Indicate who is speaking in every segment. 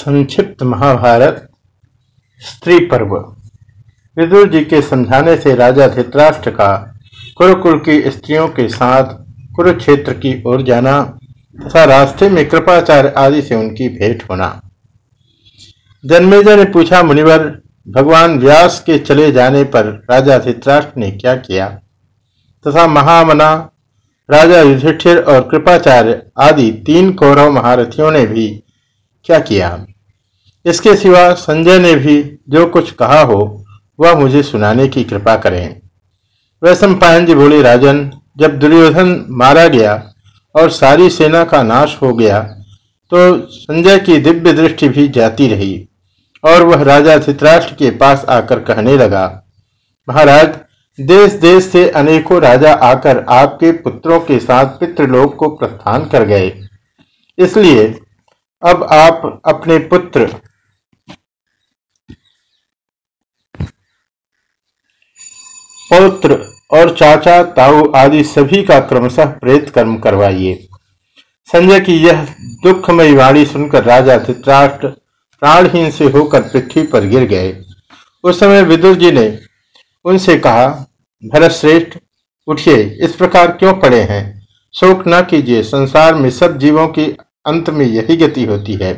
Speaker 1: संक्षिप्त महाभारत, स्त्री पर्व। विदुर जी के समझाने से राजा धित्राष्ट्र का कुरुकुल की स्त्रियों के साथ कुरुक्षेत्र की ओर जाना तथा रास्ते में कृपाचार्य आदि से उनकी भेंट होना। जन्मेजा ने पूछा, मुनिवर, भगवान व्यास के चले जाने पर राजा धित्राष्ट्र ने क्या किया? तथा महामना, राजा युधिष्ठिर और कृपाचार्य आदि तीन कौरव महारथियों ने भी क्या किया इसके सिवा संजय ने भी जो कुछ कहा हो, वह मुझे सुनाने की कृपा करें। वैश्व पायन जी बोले, राजन, जब दुर्योधन मारा गया और सारी सेना का नाश हो गया तो संजय की दिव्य दृष्टि भी जाती रही और वह राजा धित्राष्ट्र के पास आकर कहने लगा, महाराज देश देश से अनेकों राजा आकर आपके पुत्रों के साथ पितृलोक को प्रस्थान कर गए। इसलिए अब आप अपने पुत्र पौत्र और चाचा, ताऊ आदि सभी का क्रमशः प्रेत कर्म करवाइए। संजय की यह दुखमयी वाणी सुनकर राजा धित्राष्ट्र प्राणहीन से होकर पृथ्वी पर गिर गए। उस समय विदुर जी ने उनसे कहा भरत श्रेष्ठ उठिए, इस प्रकार क्यों पड़े हैं? शोक न कीजिए, संसार में सब जीवों की अंत में यही गति होती है।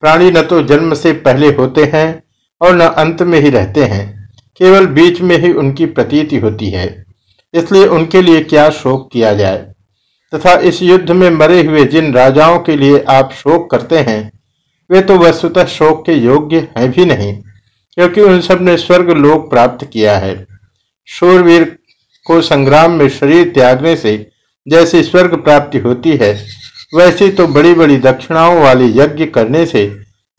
Speaker 1: प्राणी न तो जन्म से पहले होते हैं और न अंत में ही रहते हैं। केवल बीच में ही उनकी प्रतीति होती है। इसलिए उनके लिए क्या शोक किया जाए? तथा इस युद्ध में मरे हुए जिन राजाओं के लिए आप शोक करते हैं, वे तो वस्तुतः शोक के योग्य हैं भी नहीं, क्योंकि उन सबने स्वर्ग लोक प्राप्त किया है। शूरवीर को संग्राम में शरीर त्यागने से जैसी स्वर्ग प्राप्ति होती है वैसी तो बड़ी बड़ी दक्षिणाओं वाली यज्ञ करने से,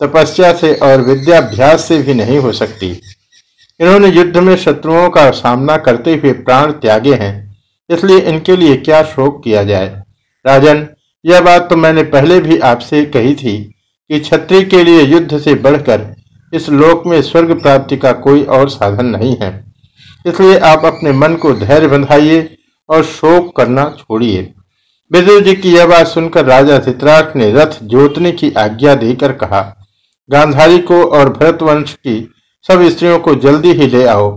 Speaker 1: तपस्या से और विद्याभ्यास से भी नहीं हो सकती। इन्होंने युद्ध में शत्रुओं का सामना करते हुए प्राण त्यागे हैं, इसलिए इनके लिए क्या शोक किया जाए? राजन, यह बात तो मैंने पहले भी आपसे कही थी कि छत्री के लिए युद्ध से बढ़कर इस लोक में स्वर्ग प्राप्ति का कोई और साधन नहीं है। इसलिए आप अपने मन को धैर्य बंधाइए और शोक करना छोड़िए। विदुर जी की यह बात सुनकर राजा धित्राट ने रथ जोतने की आज्ञा देकर कहा, गांधारी को और भरतवंश की सब स्त्रियों को जल्दी ही ले आओ,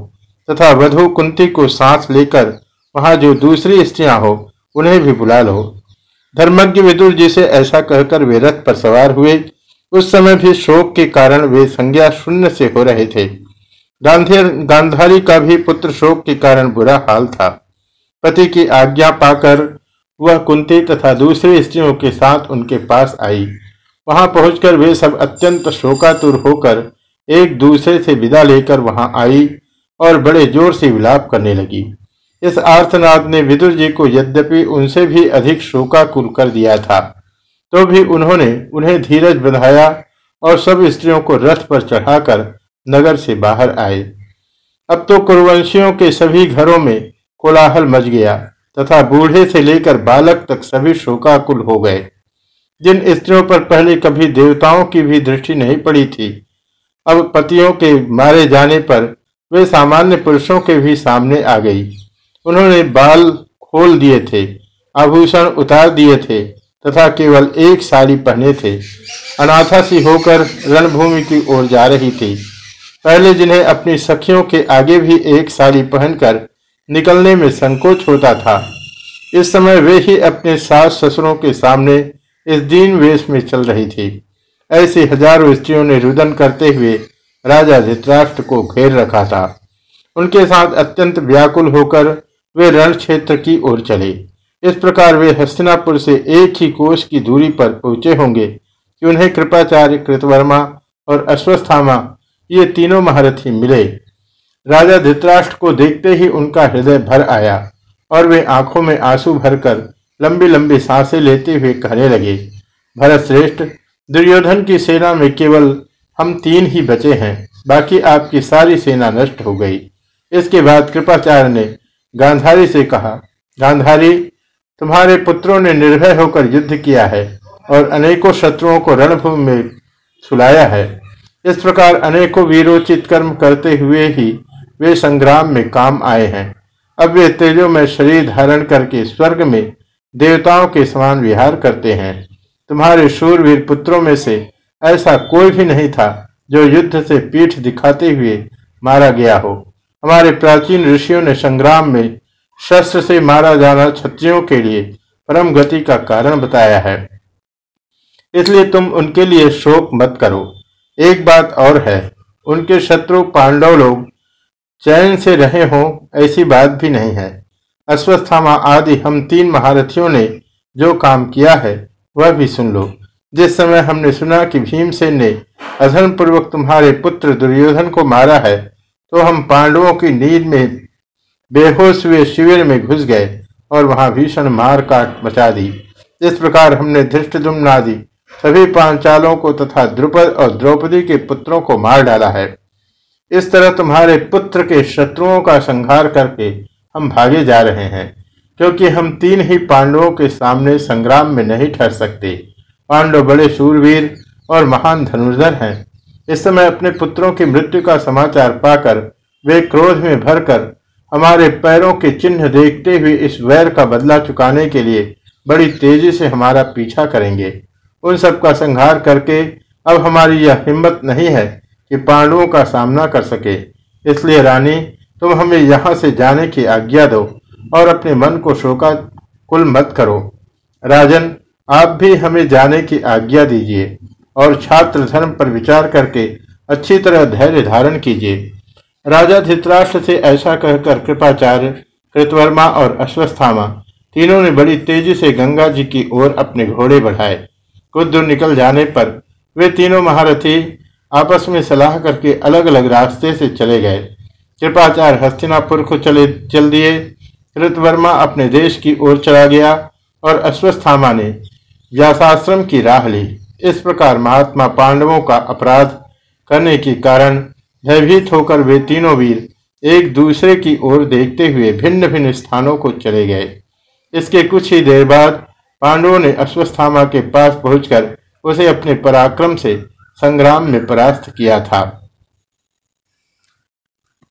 Speaker 1: तथा वधु कुंती को सांस लेकर वहाँ जो दूसरी स्त्रियाँ हो, उन्हें भी बुला लो। धर्मज्ञ विदुर जी से ऐसा कहकर वे रथ पर सवार हुए। उस समय भी शोक के कारण वे संज्ञा शून्य से हो रहे थे। गांधारी का भी पुत्र शोक के कारण बुरा हाल था। पति की आज्ञा पाकर वह कुंती तथा दूसरी स्त्रियों के साथ उनके पास आई। वहाँ पहुंचकर वे सब अत्यंत शोकातुर होकर एक दूसरे से विदा लेकर वहाँ आई और बड़े ज़ोर से विलाप करने लगी। इस आर्तनाद ने विदुर जी को यद्यपि उनसे भी अधिक शोकाकुल कर दिया था तो भी उन्होंने उन्हें धीरज बंधाया और सब स्त्रियों को रथ पर चढ़ाकर नगर से बाहर आए। अब तो कुरवंशियों के सभी घरों में कोलाहल मच गया। तथा बूढ़े से लेकर बालक तक सभी शोकाकुल हो गए। जिन स्त्रियों पर पहले कभी देवताओं की भी दृष्टि नहीं पड़ी थी, अब पतियों के मारे जाने पर वे सामान्य पुरुषों के भी सामने आ गई। उन्होंने बाल खोल दिए थे, आभूषण उतार दिए थे, तथा केवल एक साड़ी पहने थे। अनाथा सी होकर रणभूमि की ओर जा रही थी। पहले जिन्हें अपनी सखियों के आगे भी एक साड़ी पहनकर निकलने में संकोच होता था। इस समय वे ही अपने सास ससुरों के सामने इस दीन वेश में चल रही थी। ऐसी हज़ारों स्त्रियों ने रुदन करते हुए राजा धित्राष्ट्र को घेर रखा था। उनके साथ अत्यंत व्याकुल होकर वे रण क्षेत्र की ओर चले। इस प्रकार वे हस्तिनापुर से एक ही कोष की दूरी पर पहुँचे होंगे कि उन्हें कृपाचार्य कृतवर्मा और अश्वस्थामा ये तीनों महारथी मिले। राजा धृतराष्ट्र को देखते ही उनका हृदय भर आया और वे आँखों में आँसू भरकर लंबी लंबी साँसें लेते हुए कहने लगे, भरत श्रेष्ठ, दुर्योधन की सेना में केवल हम तीन ही बचे हैं, बाकी आपकी सारी सेना नष्ट हो गई। इसके बाद कृपाचार्य ने गांधारी से कहा, गांधारी, तुम्हारे पुत्रों ने निर्भय होकर युद्ध किया है और अनेकों शत्रुओं को रणभूमि में सुलाया है। इस प्रकार अनेकों वीरोचित कर्म करते हुए ही वे संग्राम में काम आए हैं। अब वे तेजो में शरीर धारण करके स्वर्ग में देवताओं के समान विहार करते हैं। तुम्हारे शूरवीर पुत्रों में से ऐसा कोई भी नहीं था जो युद्ध से पीठ दिखाते हुए मारा गया हो। हमारे प्राचीन ऋषियों ने संग्राम में शस्त्र से मारा जाना क्षत्रियों के लिए परम गति का कारण बताया है। इसलिए तुम उनके लिए शोक मत करो। एक बात और है, उनके शत्रु पांडव लोग चैन से रहे हों, ऐसी बात भी नहीं है। अश्वस्थामा आदि हम तीन महारथियों ने जो काम किया है, वह भी सुन लो। जिस समय हमने सुना कि भीमसेन ने अधर्म पूर्वक तुम्हारे पुत्र दुर्योधन को मारा है तो हम पांडवों की नींद में बेहोश हुए शिविर में घुस गए और वहाँ भीषण मार काट मचा दी। इस प्रकार हमने धृष्ट आदि सभी पांचालों को तथा द्रुपद और द्रौपदी के पुत्रों को मार डाला है। इस तरह तुम्हारे पुत्र के शत्रुओं का संहार करके हम भागे जा रहे हैं, क्योंकि हम तीन ही पांडवों के सामने संग्राम में नहीं ठहर सकते। पांडव बड़े शूरवीर और महान धनुर्धर हैं। इस समय अपने पुत्रों की मृत्यु का समाचार पाकर वे क्रोध में भरकर हमारे पैरों के चिन्ह देखते हुए इस वैर का बदला चुकाने के लिए बड़ी तेज़ी से हमारा पीछा करेंगे। उन सब का संहार करके अब हमारी यह हिम्मत नहीं है कि पांडवों का सामना कर सके। इसलिए रानी, तुम हमें यहाँ से जाने की आज्ञा दो और अपने मन को शोका कुल मत करो। राजन, आप भी हमें जाने की आज्ञा दीजिए और छात्र धर्म पर विचार करके अच्छी तरह धैर्य धारण कीजिए। राजा धित्राष्ट्र से ऐसा कहकर कृपाचार्य, कृतवर्मा और अश्वस्थामा तीनों ने बड़ी तेज़ी से गंगा जी की ओर अपने घोड़े बढ़ाए। कुछ दूर निकल जाने पर वे तीनों महारथी आपस में सलाह करके अलग अलग रास्ते से चले गए। कृपाचार्य हस्तिनापुर को चले, चल दिए। कृतवर्मा अपने देश की ओर चला गया और अश्वस्थामा ने व्यासाश्रम की राह ली। इस प्रकार महात्मा पांडवों का अपराध करने के कारण भयभीत होकर वे तीनों वीर एक दूसरे की ओर देखते हुए भिन्न भिन्न स्थानों को चले गए। इसके कुछ ही देर बाद पांडवों ने अश्वस्थामा के पास पहुंचकर उसे अपने पराक्रम से संग्राम में परास्त किया था।